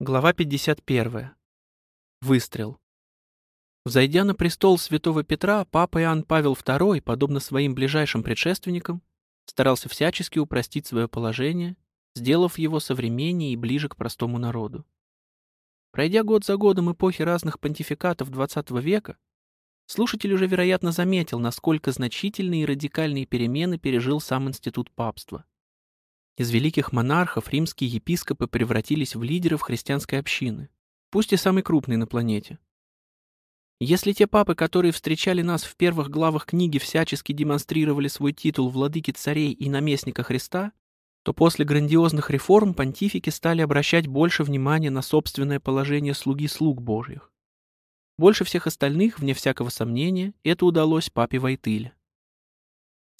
Глава 51. Выстрел. Взойдя на престол святого Петра, папа Иоанн Павел II, подобно своим ближайшим предшественникам, старался всячески упростить свое положение, сделав его современнее и ближе к простому народу. Пройдя год за годом эпохи разных понтификатов XX века, слушатель уже, вероятно, заметил, насколько значительные и радикальные перемены пережил сам институт папства. Из великих монархов римские епископы превратились в лидеров христианской общины, пусть и самой крупной на планете. Если те папы, которые встречали нас в первых главах книги, всячески демонстрировали свой титул владыки царей и наместника Христа, то после грандиозных реформ понтифики стали обращать больше внимания на собственное положение слуги слуг Божьих. Больше всех остальных, вне всякого сомнения, это удалось папе Войтыле.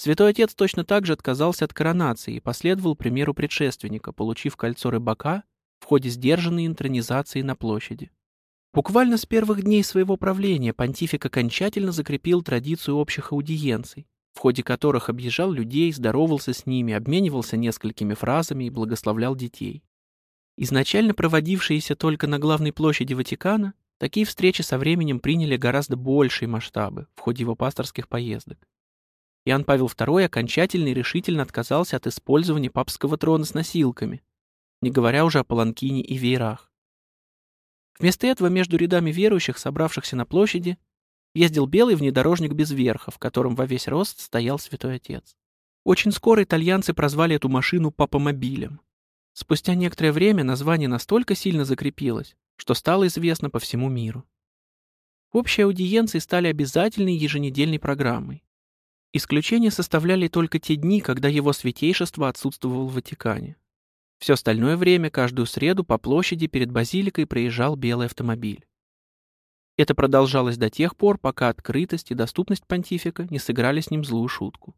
Святой Отец точно так же отказался от коронации и последовал примеру предшественника, получив кольцо рыбака в ходе сдержанной интронизации на площади. Буквально с первых дней своего правления понтифик окончательно закрепил традицию общих аудиенций, в ходе которых объезжал людей, здоровался с ними, обменивался несколькими фразами и благословлял детей. Изначально проводившиеся только на главной площади Ватикана, такие встречи со временем приняли гораздо большие масштабы в ходе его пасторских поездок. Иоанн Павел II окончательно и решительно отказался от использования папского трона с носилками, не говоря уже о паланкине и веерах. Вместо этого между рядами верующих, собравшихся на площади, ездил белый внедорожник без верха, в котором во весь рост стоял святой отец. Очень скоро итальянцы прозвали эту машину «папомобилем». Спустя некоторое время название настолько сильно закрепилось, что стало известно по всему миру. Общие аудиенции стали обязательной еженедельной программой. Исключение составляли только те дни, когда его святейшество отсутствовал в Ватикане. Все остальное время, каждую среду по площади перед базиликой проезжал белый автомобиль. Это продолжалось до тех пор, пока открытость и доступность понтифика не сыграли с ним злую шутку.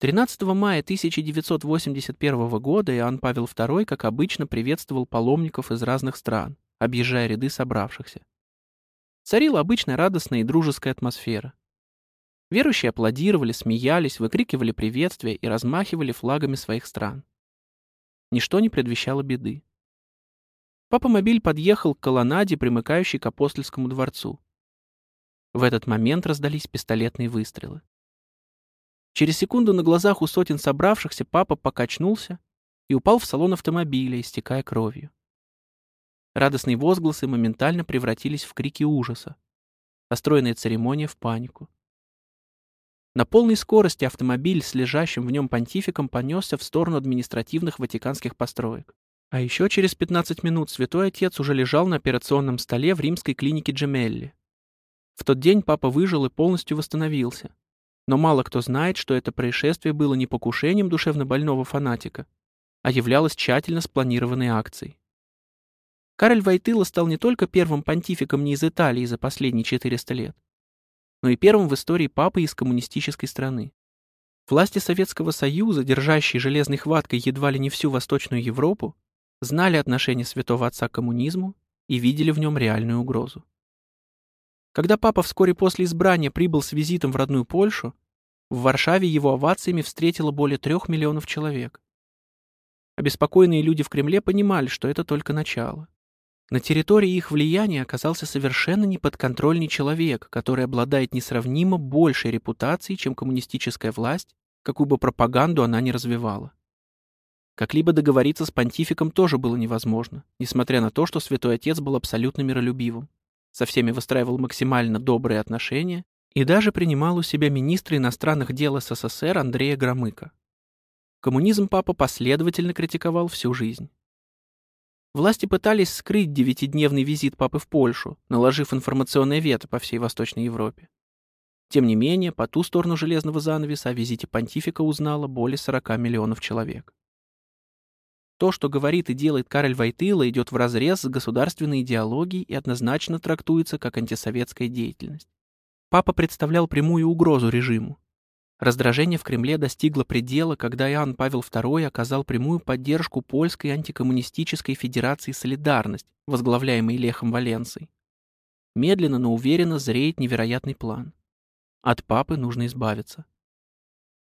13 мая 1981 года Иоанн Павел II, как обычно, приветствовал паломников из разных стран, объезжая ряды собравшихся. Царила обычная радостная и дружеская атмосфера. Верующие аплодировали, смеялись, выкрикивали приветствия и размахивали флагами своих стран. Ничто не предвещало беды. Папа-мобиль подъехал к колоннаде, примыкающей к апостольскому дворцу. В этот момент раздались пистолетные выстрелы. Через секунду на глазах у сотен собравшихся папа покачнулся и упал в салон автомобиля, истекая кровью. Радостные возгласы моментально превратились в крики ужаса. Построенная церемония в панику. На полной скорости автомобиль с лежащим в нем понтификом понесся в сторону административных ватиканских построек. А еще через 15 минут святой отец уже лежал на операционном столе в римской клинике Джемелли. В тот день папа выжил и полностью восстановился. Но мало кто знает, что это происшествие было не покушением душевнобольного фанатика, а являлось тщательно спланированной акцией. Кароль Войтыла стал не только первым понтификом не из Италии за последние 400 лет, но и первым в истории папой из коммунистической страны. Власти Советского Союза, держащие железной хваткой едва ли не всю Восточную Европу, знали отношение святого отца к коммунизму и видели в нем реальную угрозу. Когда папа вскоре после избрания прибыл с визитом в родную Польшу, в Варшаве его овациями встретило более трех миллионов человек. Обеспокоенные люди в Кремле понимали, что это только начало. На территории их влияния оказался совершенно неподконтрольный человек, который обладает несравнимо большей репутацией, чем коммунистическая власть, какую бы пропаганду она ни развивала. Как-либо договориться с понтификом тоже было невозможно, несмотря на то, что святой отец был абсолютно миролюбивым, со всеми выстраивал максимально добрые отношения и даже принимал у себя министра иностранных дел СССР Андрея Громыка. Коммунизм папа последовательно критиковал всю жизнь. Власти пытались скрыть девятидневный визит папы в Польшу, наложив информационное вето по всей Восточной Европе. Тем не менее, по ту сторону железного занавеса о визите понтифика узнало более 40 миллионов человек. То, что говорит и делает Кароль Войтыла, идет вразрез с государственной идеологией и однозначно трактуется как антисоветская деятельность. Папа представлял прямую угрозу режиму, Раздражение в Кремле достигло предела, когда Иоанн Павел II оказал прямую поддержку польской антикоммунистической федерации «Солидарность», возглавляемой Лехом Валенцией. Медленно, но уверенно зреет невероятный план. От папы нужно избавиться.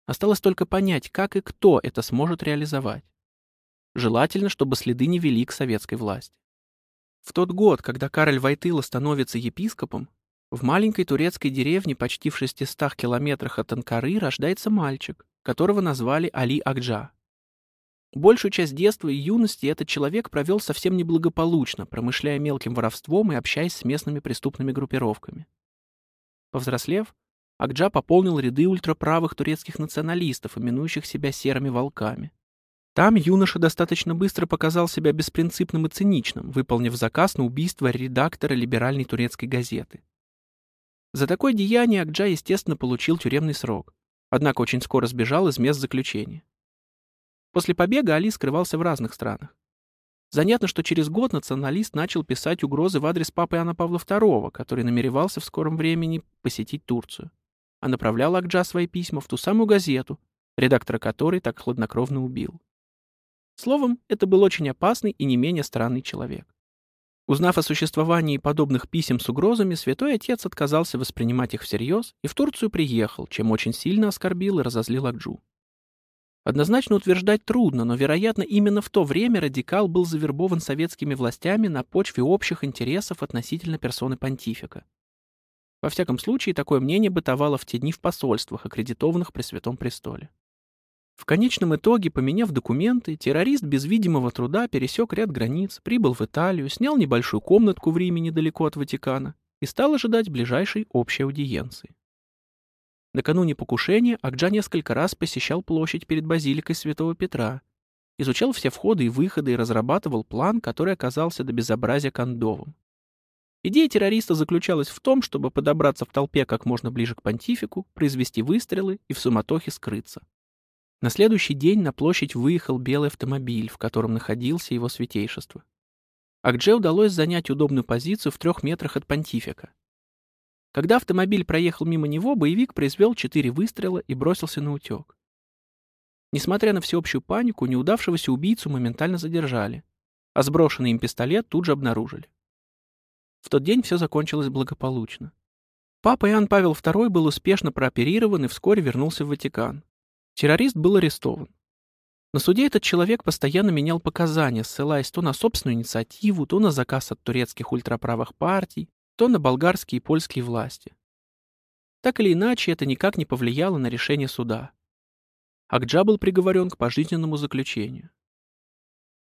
Осталось только понять, как и кто это сможет реализовать. желательно, чтобы следы не вели к советской власти. В тот год, когда Кароль Войтыла становится епископом, в маленькой турецкой деревне почти в 600 километрах от Анкары рождается мальчик, которого назвали Али Акджа. Большую часть детства и юности этот человек провел совсем неблагополучно, промышляя мелким воровством и общаясь с местными преступными группировками. Повзрослев, Акджа пополнил ряды ультраправых турецких националистов, именующих себя серыми волками. Там юноша достаточно быстро показал себя беспринципным и циничным, выполнив заказ на убийство редактора либеральной турецкой газеты. За такое деяние Акджа, естественно, получил тюремный срок, однако очень скоро сбежал из мест заключения. После побега Али скрывался в разных странах. Занятно, что через год националист начал писать угрозы в адрес папы Иоанна Павла II, который намеревался в скором времени посетить Турцию а направлял Акджа свои письма в ту самую газету, редактора которой так хладнокровно убил. Словом, это был очень опасный и не менее странный человек. Узнав о существовании подобных писем с угрозами, святой отец отказался воспринимать их всерьез и в Турцию приехал, чем очень сильно оскорбил и разозлил Акджу. Однозначно утверждать трудно, но, вероятно, именно в то время радикал был завербован советскими властями на почве общих интересов относительно персоны понтифика. Во всяком случае, такое мнение бытовало в те дни в посольствах, аккредитованных при Святом Престоле. В конечном итоге, поменяв документы, террорист без видимого труда пересек ряд границ, прибыл в Италию, снял небольшую комнатку в Риме недалеко от Ватикана и стал ожидать ближайшей общей аудиенции. Накануне покушения Акджа несколько раз посещал площадь перед базиликой Святого Петра, изучал все входы и выходы и разрабатывал план, который оказался до безобразия кондовым. Идея террориста заключалась в том, чтобы подобраться в толпе как можно ближе к понтифику, произвести выстрелы и в суматохе скрыться. На следующий день на площадь выехал белый автомобиль, в котором находился его святейшество. Акдже удалось занять удобную позицию в трех метрах от понтифика. Когда автомобиль проехал мимо него, боевик произвел четыре выстрела и бросился на утек. Несмотря на всеобщую панику, неудавшегося убийцу моментально задержали, а сброшенный им пистолет тут же обнаружили. В тот день все закончилось благополучно. Папа Иоанн Павел II был успешно прооперирован и вскоре вернулся в Ватикан. Террорист был арестован. На суде этот человек постоянно менял показания, ссылаясь то на собственную инициативу, то на заказ от турецких ультраправых партий, то на болгарские и польские власти. Так или иначе, это никак не повлияло на решение суда. Акджа был приговорен к пожизненному заключению.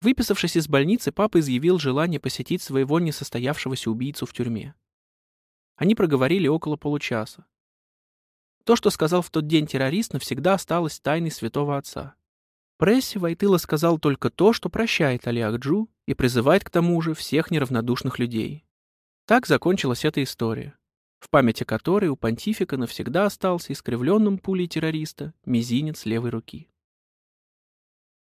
Выписавшись из больницы, папа изъявил желание посетить своего несостоявшегося убийцу в тюрьме. Они проговорили около получаса. То, что сказал в тот день террорист, навсегда осталось тайной святого отца. Прессе Вайтыла сказал только то, что прощает Али Акджу и призывает к тому же всех неравнодушных людей. Так закончилась эта история, в памяти которой у понтифика навсегда остался искривленным пулей террориста мизинец левой руки.